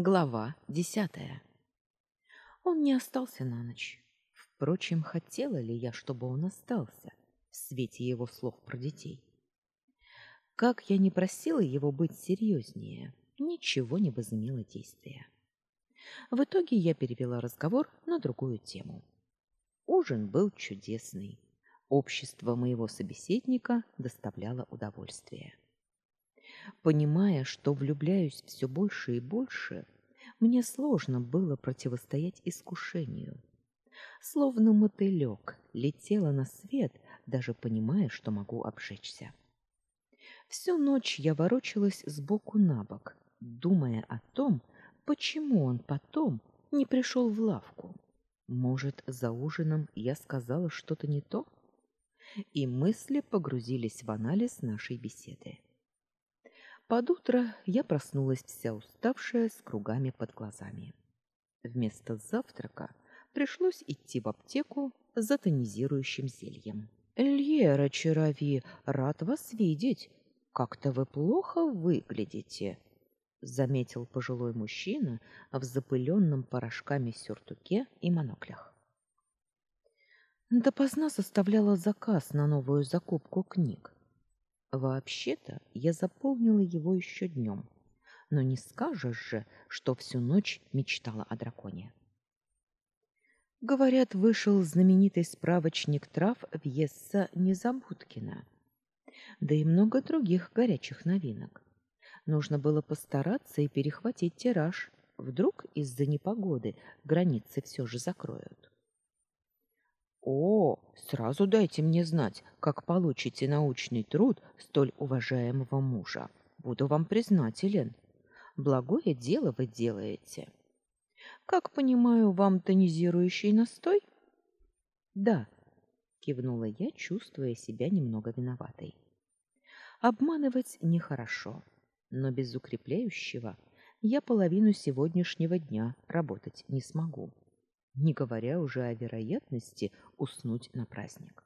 Глава десятая. Он не остался на ночь. Впрочем, хотела ли я, чтобы он остался в свете его слов про детей? Как я не просила его быть серьезнее, ничего не возымело действия. В итоге я перевела разговор на другую тему. Ужин был чудесный. Общество моего собеседника доставляло удовольствие. Понимая, что влюбляюсь все больше и больше, мне сложно было противостоять искушению. Словно мотылек летела на свет, даже понимая, что могу обжечься. Всю ночь я ворочалась сбоку на бок, думая о том, почему он потом не пришел в лавку. Может, за ужином я сказала что-то не то? И мысли погрузились в анализ нашей беседы. Под утро я проснулась вся уставшая с кругами под глазами. Вместо завтрака пришлось идти в аптеку за тонизирующим зельем. Льера Чарови, рад вас видеть. Как-то вы плохо выглядите, заметил пожилой мужчина в запыленном порошками сюртуке и моноклях. Допоздна составляла заказ на новую закупку книг. Вообще-то я заполнила его еще днем, но не скажешь же, что всю ночь мечтала о драконе. Говорят, вышел знаменитый справочник трав Вьесса Незабудкина. Да и много других горячих новинок. Нужно было постараться и перехватить тираж. Вдруг из-за непогоды границы все же закроют. О, сразу дайте мне знать, как получите научный труд столь уважаемого мужа. Буду вам признателен. Благое дело вы делаете. Как понимаю, вам тонизирующий настой? Да, кивнула я, чувствуя себя немного виноватой. Обманывать нехорошо, но без укрепляющего я половину сегодняшнего дня работать не смогу не говоря уже о вероятности уснуть на праздник.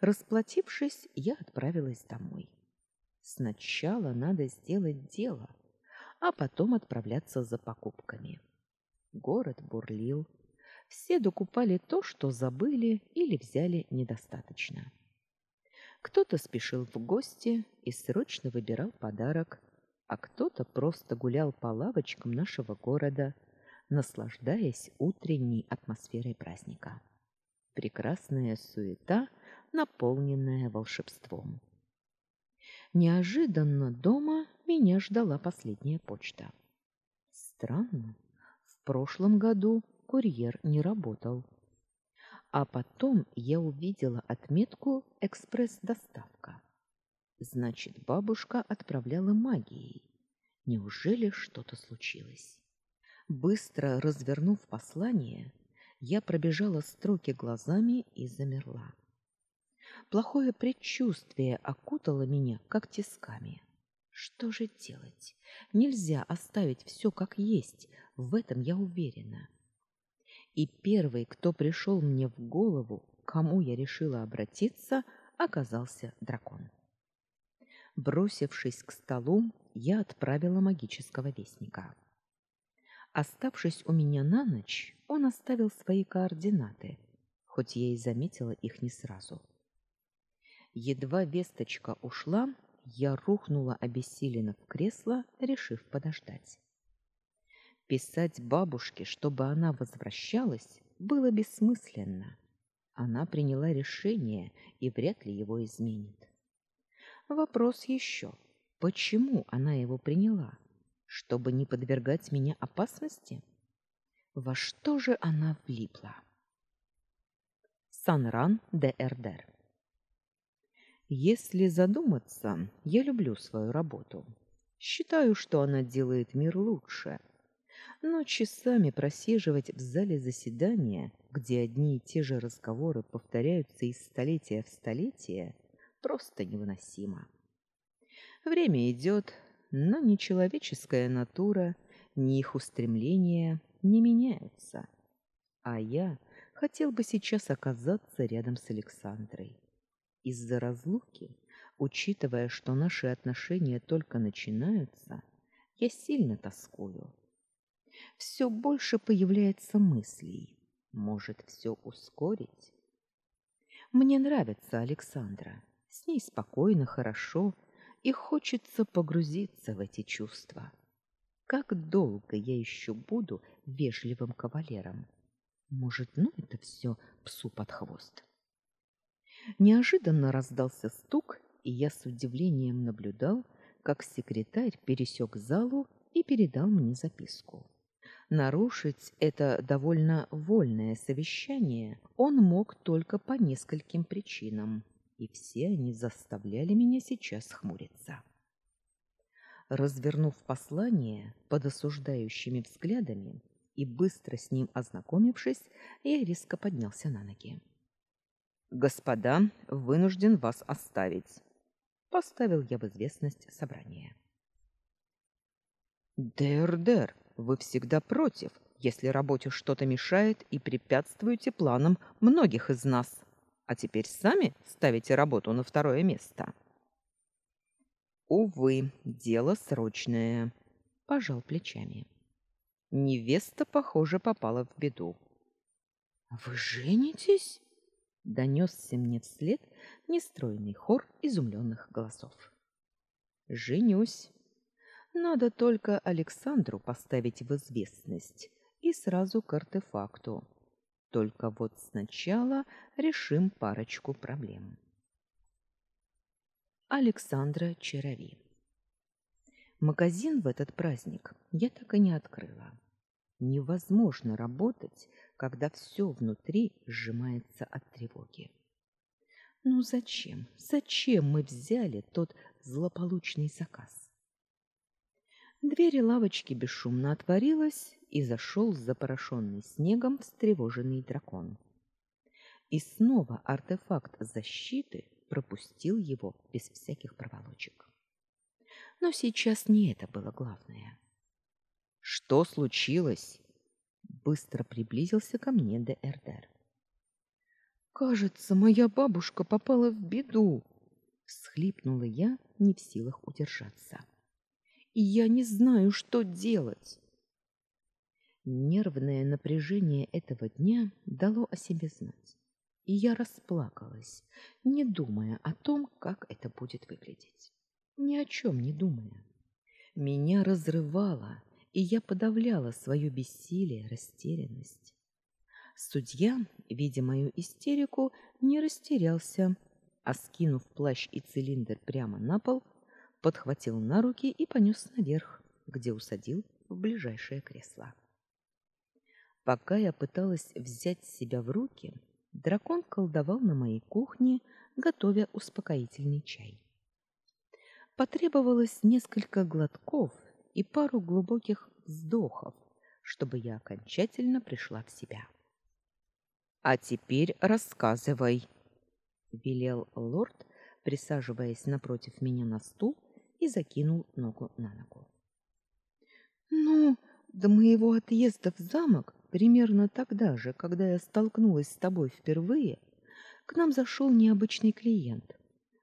Расплатившись, я отправилась домой. Сначала надо сделать дело, а потом отправляться за покупками. Город бурлил. Все докупали то, что забыли или взяли недостаточно. Кто-то спешил в гости и срочно выбирал подарок, а кто-то просто гулял по лавочкам нашего города, наслаждаясь утренней атмосферой праздника. Прекрасная суета, наполненная волшебством. Неожиданно дома меня ждала последняя почта. Странно, в прошлом году курьер не работал. А потом я увидела отметку «Экспресс-доставка». Значит, бабушка отправляла магией. Неужели что-то случилось? Быстро развернув послание, я пробежала строки глазами и замерла. Плохое предчувствие окутало меня, как тисками. Что же делать? Нельзя оставить все как есть, в этом я уверена. И первый, кто пришел мне в голову, кому я решила обратиться, оказался дракон. Бросившись к столу, я отправила магического вестника. Оставшись у меня на ночь, он оставил свои координаты, хоть я и заметила их не сразу. Едва весточка ушла, я рухнула обессиленно в кресло, решив подождать. Писать бабушке, чтобы она возвращалась, было бессмысленно. Она приняла решение и вряд ли его изменит. Вопрос еще, почему она его приняла? Чтобы не подвергать меня опасности? Во что же она влипла? Санран де Эрдер Если задуматься, я люблю свою работу. Считаю, что она делает мир лучше. Но часами просиживать в зале заседания, где одни и те же разговоры повторяются из столетия в столетие, просто невыносимо. Время идет, но ни человеческая натура, ни их устремления не меняются. А я хотел бы сейчас оказаться рядом с Александрой. Из-за разлуки, учитывая, что наши отношения только начинаются, я сильно тоскую, Все больше появляется мыслей. Может, все ускорить? Мне нравится Александра. С ней спокойно, хорошо, и хочется погрузиться в эти чувства. Как долго я еще буду вежливым кавалером? Может, ну это все псу под хвост? Неожиданно раздался стук, и я с удивлением наблюдал, как секретарь пересек залу и передал мне записку. Нарушить это довольно вольное совещание он мог только по нескольким причинам, и все они заставляли меня сейчас хмуриться. Развернув послание под осуждающими взглядами и быстро с ним ознакомившись, я резко поднялся на ноги. Господа, вынужден вас оставить, поставил я в известность собрание. Дер-дер, вы всегда против, если работе что-то мешает и препятствуете планам многих из нас. А теперь сами ставите работу на второе место. Увы, дело срочное, пожал плечами. Невеста, похоже, попала в беду. Вы женитесь? донесся мне вслед нестройный хор изумленных голосов. Женюсь. Надо только Александру поставить в известность и сразу к артефакту. Только вот сначала решим парочку проблем. Александра Черави. Магазин в этот праздник я так и не открыла. Невозможно работать, когда все внутри сжимается от тревоги. Ну зачем? Зачем мы взяли тот злополучный заказ? Дверь лавочки бесшумно отворилась, и зашел запорошенный снегом встревоженный дракон. И снова артефакт защиты пропустил его без всяких проволочек. Но сейчас не это было главное. Что случилось? Быстро приблизился ко мне Д'Эрдер. Кажется, моя бабушка попала в беду, всхлипнула я, не в силах удержаться и я не знаю, что делать. Нервное напряжение этого дня дало о себе знать, и я расплакалась, не думая о том, как это будет выглядеть. Ни о чем не думая. Меня разрывало, и я подавляла свое бессилие, растерянность. Судья, видя мою истерику, не растерялся, а скинув плащ и цилиндр прямо на пол, подхватил на руки и понес наверх, где усадил в ближайшее кресло. Пока я пыталась взять себя в руки, дракон колдовал на моей кухне, готовя успокоительный чай. Потребовалось несколько глотков и пару глубоких вздохов, чтобы я окончательно пришла в себя. А теперь рассказывай, велел лорд, присаживаясь напротив меня на стул и закинул ногу на ногу. Ну, до моего отъезда в замок, примерно тогда же, когда я столкнулась с тобой впервые, к нам зашел необычный клиент.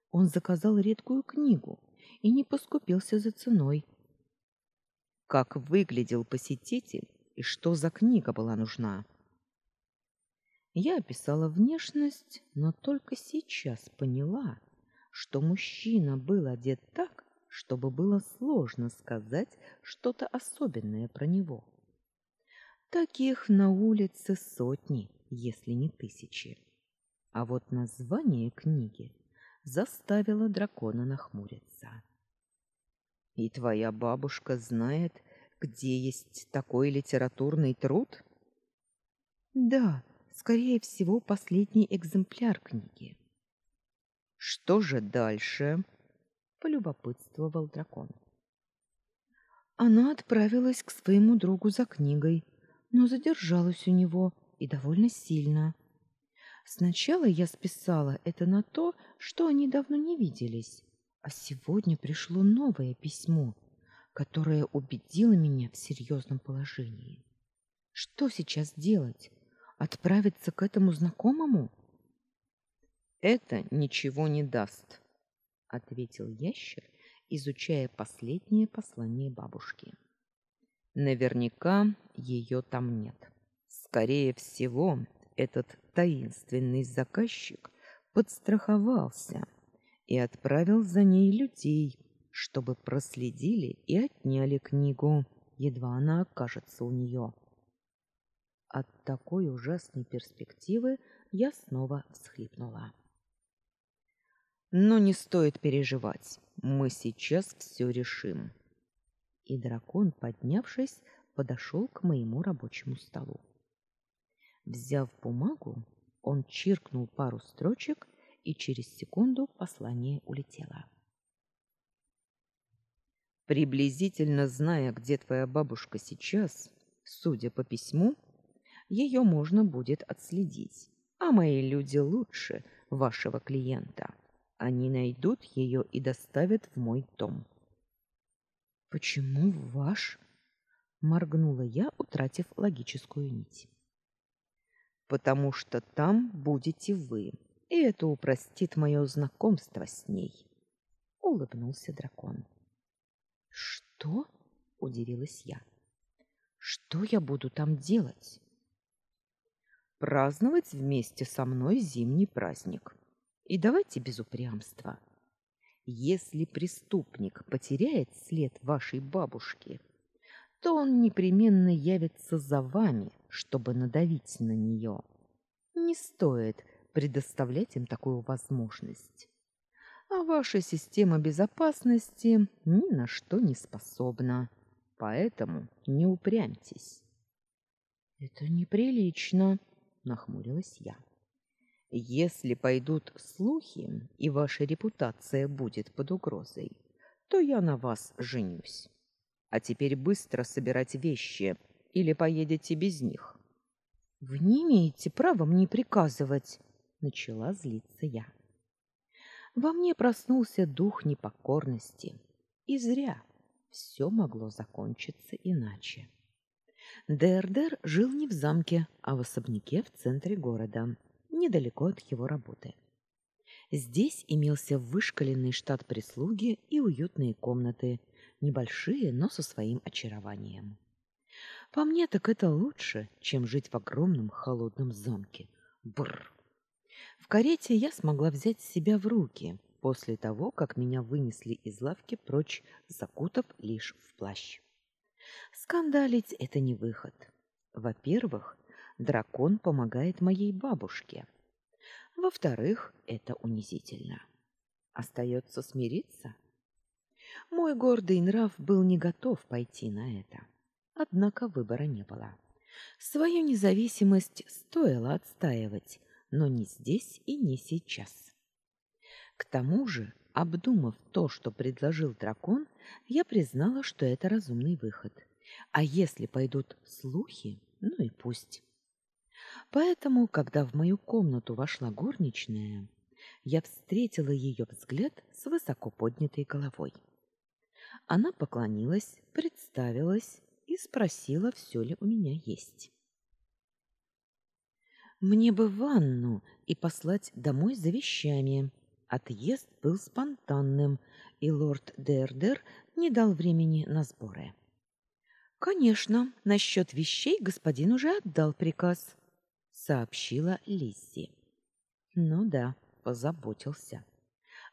Он заказал редкую книгу и не поскупился за ценой. Как выглядел посетитель и что за книга была нужна? Я описала внешность, но только сейчас поняла, что мужчина был одет так, чтобы было сложно сказать что-то особенное про него. Таких на улице сотни, если не тысячи. А вот название книги заставило дракона нахмуриться. И твоя бабушка знает, где есть такой литературный труд? Да, скорее всего, последний экземпляр книги. Что же дальше? полюбопытствовал дракон. Она отправилась к своему другу за книгой, но задержалась у него и довольно сильно. Сначала я списала это на то, что они давно не виделись, а сегодня пришло новое письмо, которое убедило меня в серьезном положении. Что сейчас делать? Отправиться к этому знакомому? Это ничего не даст, ответил ящер, изучая последнее послание бабушки. Наверняка ее там нет. Скорее всего, этот таинственный заказчик подстраховался и отправил за ней людей, чтобы проследили и отняли книгу, едва она окажется у нее. От такой ужасной перспективы я снова всхлипнула. Но не стоит переживать. Мы сейчас все решим. И дракон, поднявшись, подошел к моему рабочему столу. Взяв бумагу, он чиркнул пару строчек, и через секунду послание улетело. Приблизительно зная, где твоя бабушка сейчас, судя по письму, ее можно будет отследить. А мои люди лучше вашего клиента. Они найдут ее и доставят в мой дом. Почему ваш? моргнула я, утратив логическую нить. Потому что там будете вы, и это упростит мое знакомство с ней, улыбнулся дракон. Что? удивилась я. Что я буду там делать? праздновать вместе со мной зимний праздник. И давайте без упрямства. Если преступник потеряет след вашей бабушки, то он непременно явится за вами, чтобы надавить на нее. Не стоит предоставлять им такую возможность. А ваша система безопасности ни на что не способна. Поэтому не упрямьтесь. Это неприлично, нахмурилась я. Если пойдут слухи, и ваша репутация будет под угрозой, то я на вас женюсь. А теперь быстро собирать вещи, или поедете без них. Вы не имеете права мне приказывать, начала злиться я. Во мне проснулся дух непокорности, и зря. Все могло закончиться иначе. Дердер жил не в замке, а в особняке в центре города, недалеко от его работы. Здесь имелся вышколенный штат прислуги и уютные комнаты, небольшие, но со своим очарованием. По мне так это лучше, чем жить в огромном холодном замке. Бррр. В карете я смогла взять себя в руки после того, как меня вынесли из лавки прочь, закутав лишь в плащ. Скандалить это не выход. Во-первых, дракон помогает моей бабушке. Во-вторых, это унизительно. Остается смириться. Мой гордый нрав был не готов пойти на это. Однако выбора не было. Свою независимость стоило отстаивать, но не здесь и не сейчас. К тому же, обдумав то, что предложил дракон, я признала, что это разумный выход. А если пойдут слухи, ну и пусть. Поэтому, когда в мою комнату вошла горничная, я встретила ее взгляд с высоко поднятой головой. Она поклонилась, представилась и спросила, все ли у меня есть. Мне бы ванну и послать домой за вещами. Отъезд был спонтанным, и лорд Дердер не дал времени на сборы. Конечно, насчет вещей господин уже отдал приказ, сообщила Лиззи. Ну да, позаботился.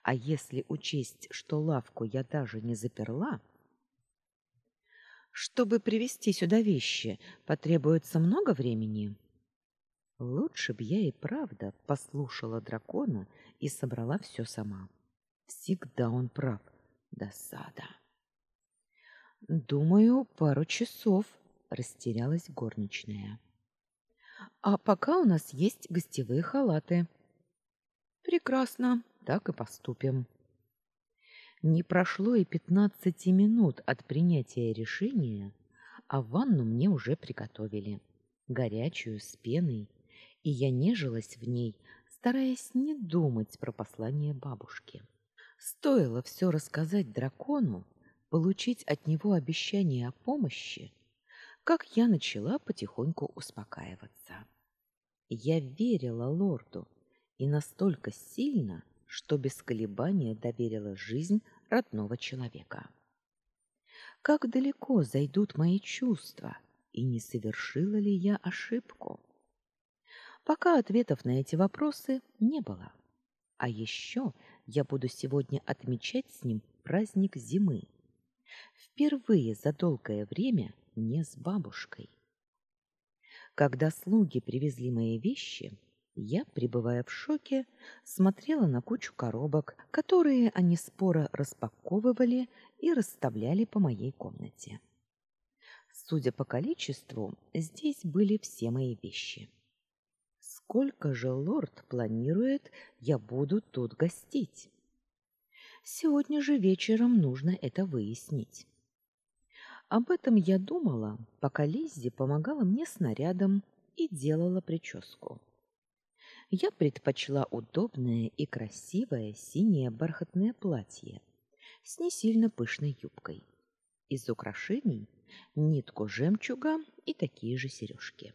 А если учесть, что лавку я даже не заперла, чтобы привезти сюда вещи, потребуется много времени. Лучше б я и правда послушала дракона и собрала все сама. Всегда он прав. Досада. Думаю, пару часов, растерялась горничная. А пока у нас есть гостевые халаты. Прекрасно, так и поступим. Не прошло и пятнадцати минут от принятия решения, а ванну мне уже приготовили, горячую с пеной, и я нежилась в ней, стараясь не думать про послание бабушки. Стоило все рассказать дракону, получить от него обещание о помощи, как я начала потихоньку успокаиваться. Я верила лорду и настолько сильно, что без колебания доверила жизнь родного человека. Как далеко зайдут мои чувства, и не совершила ли я ошибку? Пока ответов на эти вопросы не было. А еще я буду сегодня отмечать с ним праздник зимы. Впервые за долгое время не с бабушкой. Когда слуги привезли мои вещи, я, пребывая в шоке, смотрела на кучу коробок, которые они споро распаковывали и расставляли по моей комнате. Судя по количеству, здесь были все мои вещи. Сколько же лорд планирует, я буду тут гостить? Сегодня же вечером нужно это выяснить. Об этом я думала, пока Лиззи помогала мне с нарядом и делала прическу. Я предпочла удобное и красивое синее бархатное платье с не сильно пышной юбкой. Из украшений нитку жемчуга и такие же сережки.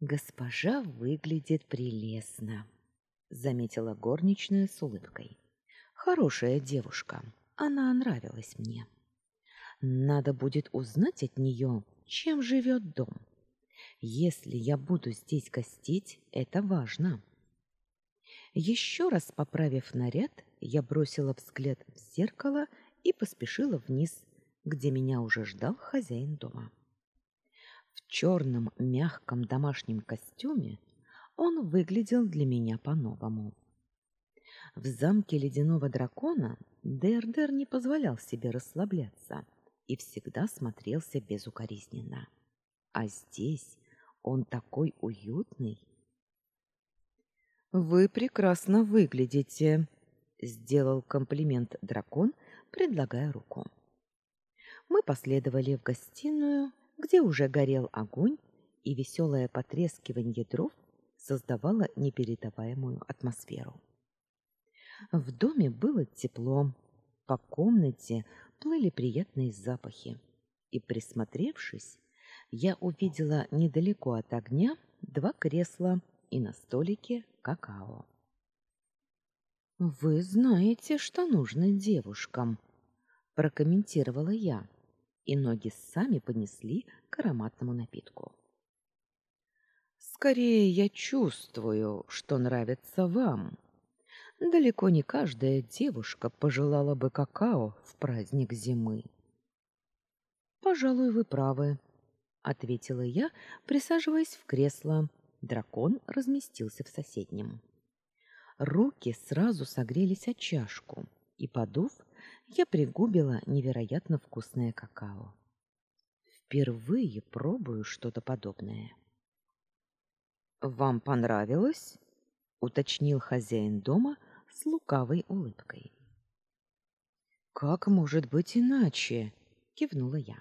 Госпожа выглядит прелестно, заметила горничная с улыбкой. Хорошая девушка. Она нравилась мне. Надо будет узнать от нее, чем живет дом. Если я буду здесь гостить, это важно. Еще раз поправив наряд, я бросила взгляд в зеркало и поспешила вниз, где меня уже ждал хозяин дома. В черном мягком домашнем костюме он выглядел для меня по-новому. В замке ледяного дракона Дердер не позволял себе расслабляться и всегда смотрелся безукоризненно. А здесь он такой уютный. Вы прекрасно выглядите, сделал комплимент дракон, предлагая руку. Мы последовали в гостиную, где уже горел огонь, и веселое потрескивание дров создавало непередаваемую атмосферу. В доме было тепло, по комнате плыли приятные запахи. И присмотревшись, я увидела недалеко от огня два кресла и на столике какао. Вы знаете, что нужно девушкам, прокомментировала я, и ноги сами понесли к ароматному напитку. Скорее я чувствую, что нравится вам, Далеко не каждая девушка пожелала бы какао в праздник зимы. Пожалуй, вы правы, ответила я, присаживаясь в кресло. Дракон разместился в соседнем. Руки сразу согрелись о чашку, и подув, я пригубила невероятно вкусное какао. Впервые пробую что-то подобное. Вам понравилось? Уточнил хозяин дома с лукавой улыбкой. Как может быть иначе? кивнула я.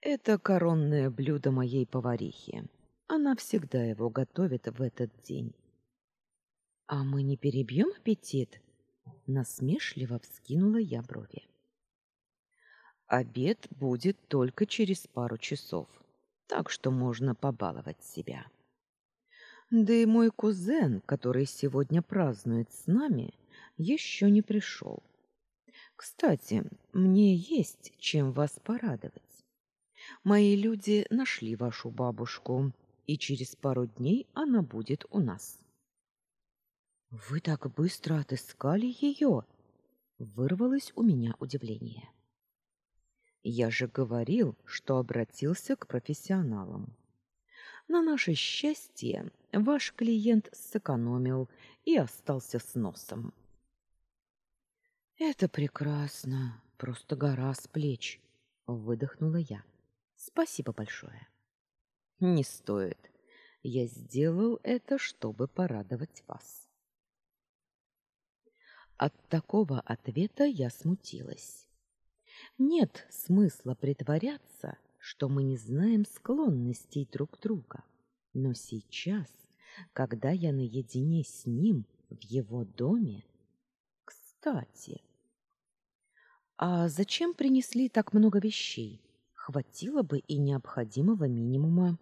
Это коронное блюдо моей поварихи. Она всегда его готовит в этот день. А мы не перебьем аппетит? насмешливо вскинула я брови. Обед будет только через пару часов, так что можно побаловать себя. Да и мой кузен, который сегодня празднует с нами, еще не пришел. Кстати, мне есть чем вас порадовать. Мои люди нашли вашу бабушку, и через пару дней она будет у нас. Вы так быстро отыскали ее? Вырвалось у меня удивление. Я же говорил, что обратился к профессионалам. На наше счастье, ваш клиент сэкономил и остался с носом. Это прекрасно, просто гора с плеч, выдохнула я. Спасибо большое. Не стоит. Я сделал это, чтобы порадовать вас. От такого ответа я смутилась. Нет смысла притворяться, что мы не знаем склонностей друг друга. Но сейчас, когда я наедине с ним в его доме, кстати, а зачем принесли так много вещей? Хватило бы и необходимого минимума.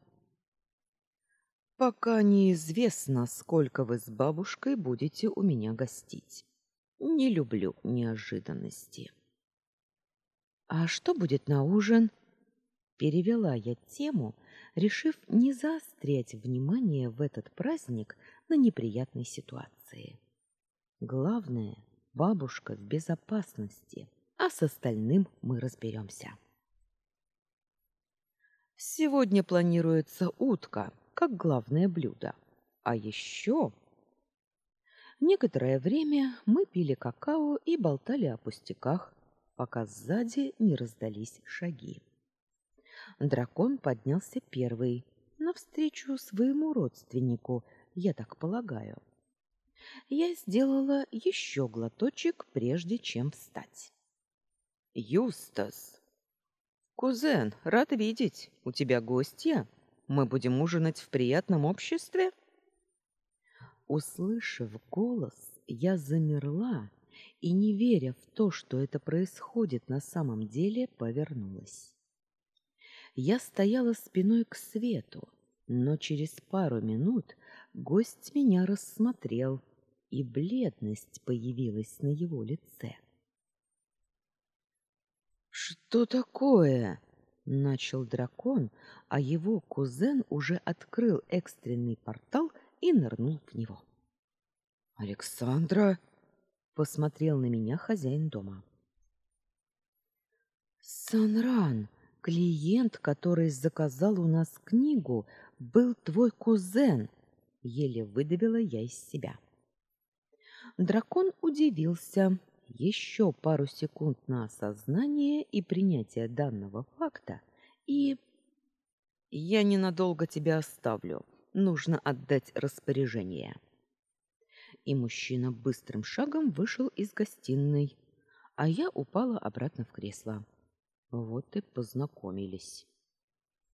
Пока неизвестно, сколько вы с бабушкой будете у меня гостить. Не люблю неожиданности. А что будет на ужин? Перевела я тему, решив не заострять внимание в этот праздник на неприятной ситуации. Главное, бабушка в безопасности, а с остальным мы разберемся. Сегодня планируется утка, как главное блюдо. А еще Некоторое время мы пили какао и болтали о пустяках, пока сзади не раздались шаги. Дракон поднялся первый, навстречу своему родственнику, я так полагаю. Я сделала еще глоточек, прежде чем встать. Юстас. Кузен, рад видеть. У тебя гостья. Мы будем ужинать в приятном обществе. Услышав голос, я замерла и, не веря в то, что это происходит на самом деле, повернулась. Я стояла спиной к свету, но через пару минут гость меня рассмотрел, и бледность появилась на его лице. Что такое? начал дракон, а его кузен уже открыл экстренный портал и нырнул в него. Александра посмотрел на меня хозяин дома. Санран, клиент, который заказал у нас книгу, был твой кузен, еле выдавила я из себя. Дракон удивился. Еще пару секунд на осознание и принятие данного факта, и я ненадолго тебя оставлю. Нужно отдать распоряжение. И мужчина быстрым шагом вышел из гостиной, а я упала обратно в кресло. Вот и познакомились.